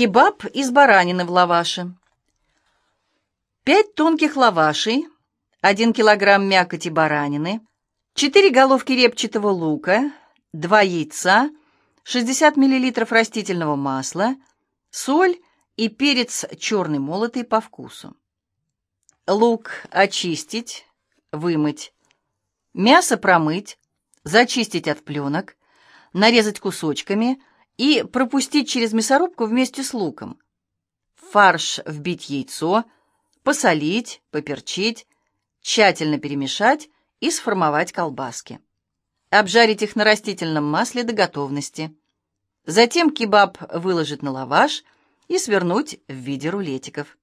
Кебаб из баранины в лаваше. 5 тонких лавашей, 1 килограмм мякоти баранины, 4 головки репчатого лука, 2 яйца, 60 миллилитров растительного масла, соль и перец черный молотый по вкусу. Лук очистить, вымыть. Мясо промыть, зачистить от пленок, нарезать кусочками и пропустить через мясорубку вместе с луком. В фарш вбить яйцо, посолить, поперчить, тщательно перемешать и сформовать колбаски. Обжарить их на растительном масле до готовности. Затем кебаб выложить на лаваш и свернуть в виде рулетиков.